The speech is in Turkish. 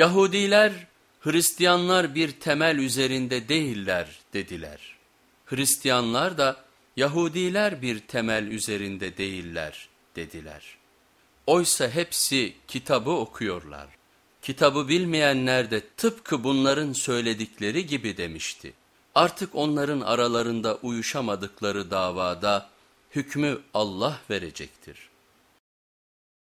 Yahudiler, Hristiyanlar bir temel üzerinde değiller dediler. Hristiyanlar da Yahudiler bir temel üzerinde değiller dediler. Oysa hepsi kitabı okuyorlar. Kitabı bilmeyenler de tıpkı bunların söyledikleri gibi demişti. Artık onların aralarında uyuşamadıkları davada hükmü Allah verecektir.